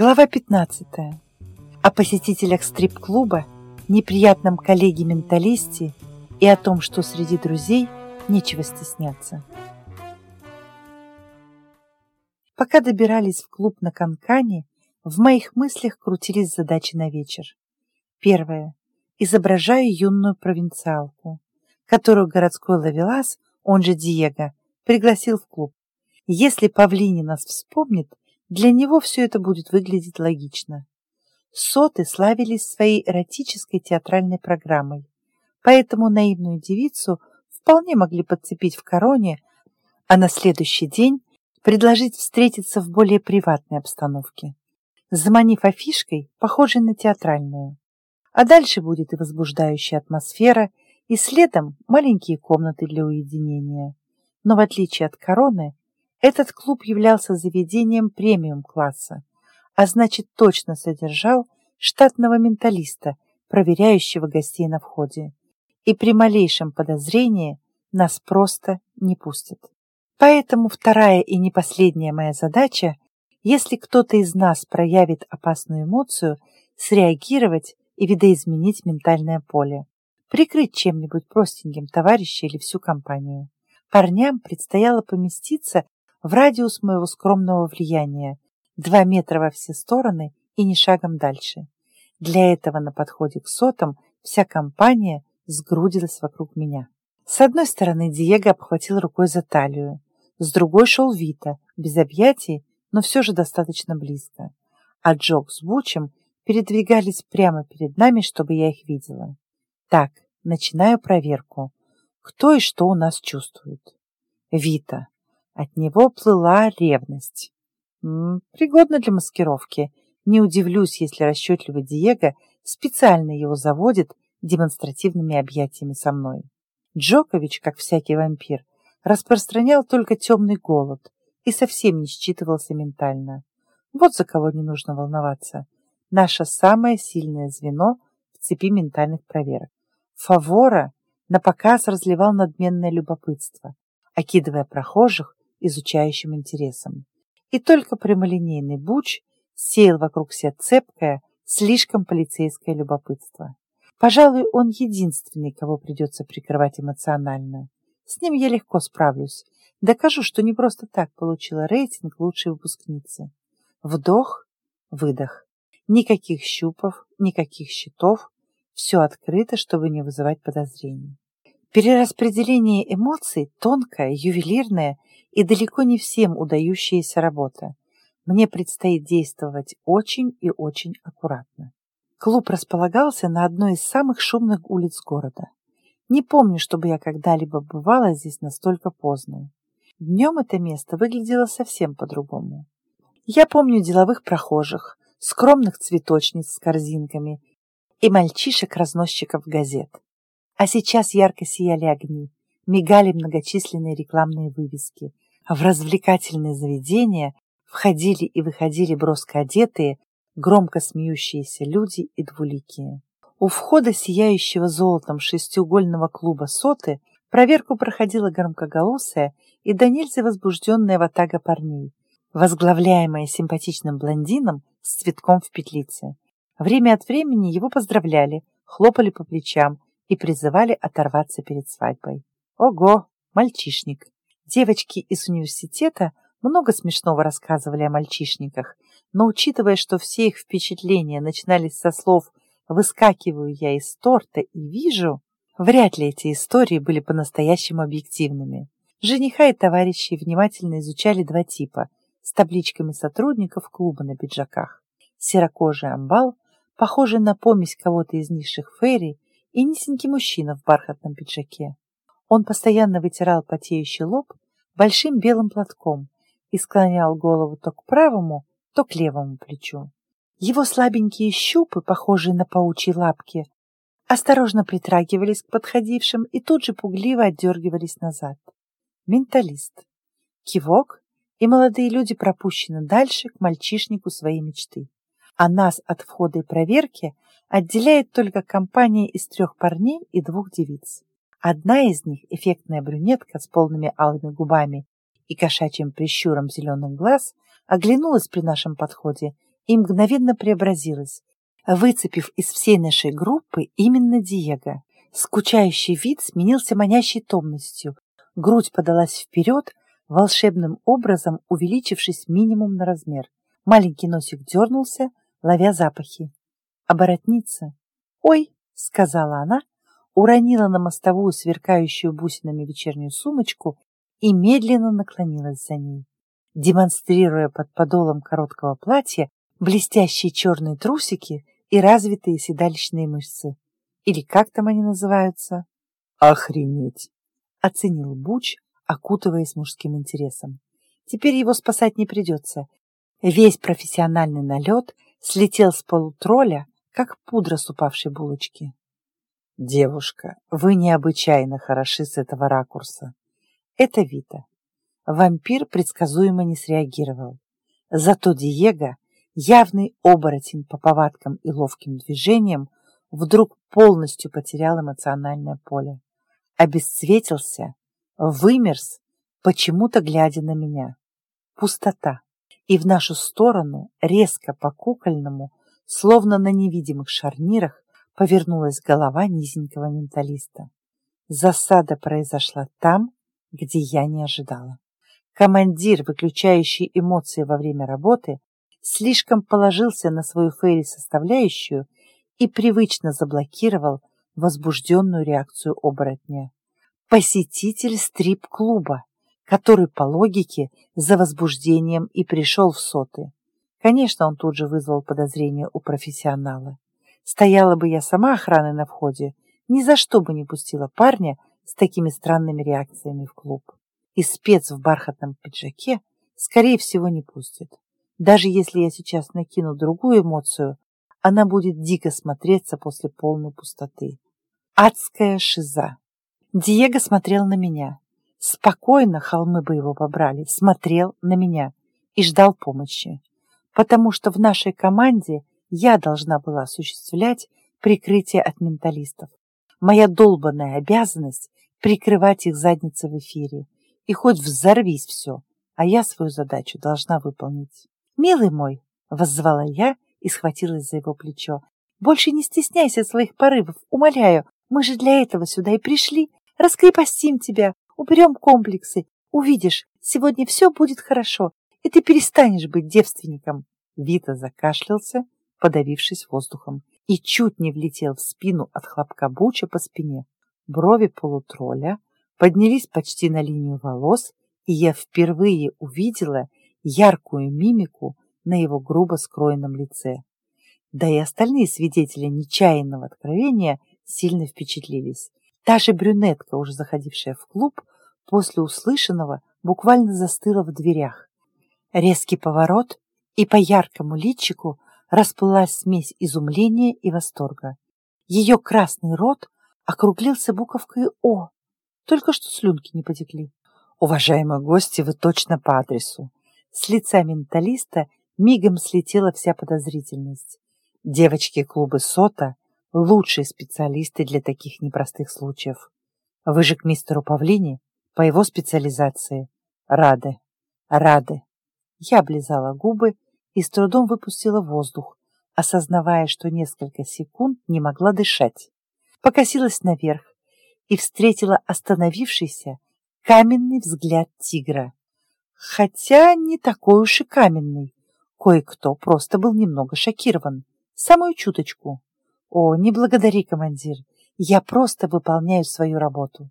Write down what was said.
Глава 15. О посетителях стрип-клуба, неприятном коллеге-менталисте и о том, что среди друзей нечего стесняться. Пока добирались в клуб на Канкане, в моих мыслях крутились задачи на вечер. Первое. Изображаю юную провинциалку, которую городской ловелас, он же Диего, пригласил в клуб. Если Павлини нас вспомнит, для него все это будет выглядеть логично. Соты славились своей эротической театральной программой, поэтому наивную девицу вполне могли подцепить в короне, а на следующий день предложить встретиться в более приватной обстановке, заманив афишкой, похожей на театральную. А дальше будет и возбуждающая атмосфера, и следом маленькие комнаты для уединения. Но в отличие от короны, этот клуб являлся заведением премиум-класса, а значит точно содержал штатного менталиста, проверяющего гостей на входе. И при малейшем подозрении нас просто не пустят. Поэтому вторая и не последняя моя задача, если кто-то из нас проявит опасную эмоцию, среагировать и видоизменить ментальное поле, прикрыть чем-нибудь простеньким товарища или всю компанию. Парням предстояло поместиться в радиус моего скромного влияния, два метра во все стороны и ни шагом дальше. Для этого на подходе к сотам вся компания сгрудилась вокруг меня. С одной стороны Диего обхватил рукой за талию, с другой шел Вита, без объятий, но все же достаточно близко. А Джок с Бучем передвигались прямо перед нами, чтобы я их видела. Так, начинаю проверку. Кто и что у нас чувствует? Вита. От него плыла ревность. Пригодно для маскировки. Не удивлюсь, если расчетливый Диего специально его заводит демонстративными объятиями со мной. Джокович, как всякий вампир, распространял только темный голод и совсем не считывался ментально. Вот за кого не нужно волноваться. Наше самое сильное звено в цепи ментальных проверок. Фавора на показ разливал надменное любопытство, окидывая прохожих изучающим интересом. И только прямолинейный Буч сеял вокруг себя цепкое, слишком полицейское любопытство. Пожалуй, он единственный, кого придется прикрывать эмоционально. С ним я легко справлюсь. Докажу, что не просто так получила рейтинг лучшей выпускницы. Вдох, выдох. Никаких щупов, никаких щитов. Все открыто, чтобы не вызывать подозрений. Перераспределение эмоций – тонкая, ювелирная и далеко не всем удающаяся работа. Мне предстоит действовать очень и очень аккуратно. Клуб располагался на одной из самых шумных улиц города. Не помню, чтобы я когда-либо бывала здесь настолько поздно. Днем это место выглядело совсем по-другому. Я помню деловых прохожих, скромных цветочниц с корзинками и мальчишек-разносчиков газет. А сейчас ярко сияли огни, мигали многочисленные рекламные вывески, в развлекательные заведения входили и выходили броско одетые, громко смеющиеся люди и двуликие. У входа сияющего золотом шестиугольного клуба «Соты» проверку проходила громкоголосая и до нельзя возбужденная ватага парней, возглавляемая симпатичным блондином с цветком в петлице. Время от времени его поздравляли, хлопали по плечам и призывали оторваться перед свадьбой. Ого, мальчишник! Девочки из университета много смешного рассказывали о мальчишниках, но учитывая, что все их впечатления начинались со слов «выскакиваю я из торта и вижу», вряд ли эти истории были по-настоящему объективными. Жениха и товарищи внимательно изучали два типа с табличками сотрудников клуба на пиджаках. Серокожий амбал, похожий на помесь кого-то из низших фейри, и низенький мужчина в бархатном пиджаке. Он постоянно вытирал потеющий лоб большим белым платком и склонял голову то к правому, то к левому плечу. Его слабенькие щупы, похожие на паучьи лапки, осторожно притрагивались к подходившим и тут же пугливо отдергивались назад. Менталист. Кивок, и молодые люди пропущены дальше к мальчишнику своей мечты. А нас от входа и проверки отделяет только компания из трех парней и двух девиц. Одна из них, эффектная брюнетка с полными алыми губами и кошачьим прищуром зеленых глаз, оглянулась при нашем подходе и мгновенно преобразилась, выцепив из всей нашей группы именно Диего. Скучающий вид сменился манящей томностью, грудь подалась вперед, волшебным образом увеличившись минимум на размер. Маленький носик дернулся, ловя запахи. Оборотница. «Ой!» — сказала она, уронила на мостовую сверкающую бусинами вечернюю сумочку и медленно наклонилась за ней, демонстрируя под подолом короткого платья блестящие черные трусики и развитые седалищные мышцы. Или как там они называются? «Охренеть!» — оценил Буч, окутываясь мужским интересом. Теперь его спасать не придется. Весь профессиональный налет слетел с полутролля, как пудра с упавшей булочки. «Девушка, вы необычайно хороши с этого ракурса. Это Вита». Вампир предсказуемо не среагировал. Зато Диего, явный оборотень по повадкам и ловким движениям, вдруг полностью потерял эмоциональное поле. Обесцветился, вымерз, почему-то глядя на меня. Пустота. И в нашу сторону, резко по-кукольному, словно на невидимых шарнирах, повернулась голова низенького менталиста. Засада произошла там, где я не ожидала. Командир, выключающий эмоции во время работы, слишком положился на свою фейри-составляющую и привычно заблокировал возбужденную реакцию оборотня. Посетитель стрип-клуба, который по логике за возбуждением и пришел в соты. Конечно, он тут же вызвал подозрение у профессионала. Стояла бы я сама охраной на входе, ни за что бы не пустила парня с такими странными реакциями в клуб. И спец в бархатном пиджаке, скорее всего, не пустит. Даже если я сейчас накину другую эмоцию, она будет дико смотреться после полной пустоты. Адская шиза. Диего смотрел на меня. Спокойно, холмы бы его побрали, смотрел на меня и ждал помощи. Потому что в нашей команде я должна была осуществлять прикрытие от менталистов. Моя долбанная обязанность прикрывать их задницы в эфире. И хоть взорвись все, а я свою задачу должна выполнить. «Милый мой!» — воззвала я и схватилась за его плечо. «Больше не стесняйся своих порывов, умоляю. Мы же для этого сюда и пришли. Раскрепостим тебя, уберем комплексы. Увидишь, сегодня все будет хорошо, и ты перестанешь быть девственником». Вита закашлялся, подавившись воздухом, и чуть не влетел в спину от хлопка буча по спине. Брови полутролля поднялись почти на линию волос, и я впервые увидела яркую мимику на его грубо скроенном лице. Да и остальные свидетели нечаянного откровения сильно впечатлились. Та же брюнетка, уже заходившая в клуб, после услышанного буквально застыла в дверях. Резкий поворот, и по яркому личику расплылась смесь изумления и восторга. Ее красный рот округлился буковкой «О», только что слюнки не потекли. «Уважаемые гости, вы точно по адресу. С лица менталиста мигом слетела вся подозрительность. Девочки клуба СОТа – лучшие специалисты для таких непростых случаев. Вы же к мистеру Павлине по его специализации. Рады, рады. Я облизала губы и с трудом выпустила воздух, осознавая, что несколько секунд не могла дышать. Покосилась наверх и встретила остановившийся каменный взгляд тигра. Хотя не такой уж и каменный. Кое-кто просто был немного шокирован. Самую чуточку. О, не благодари, командир. Я просто выполняю свою работу.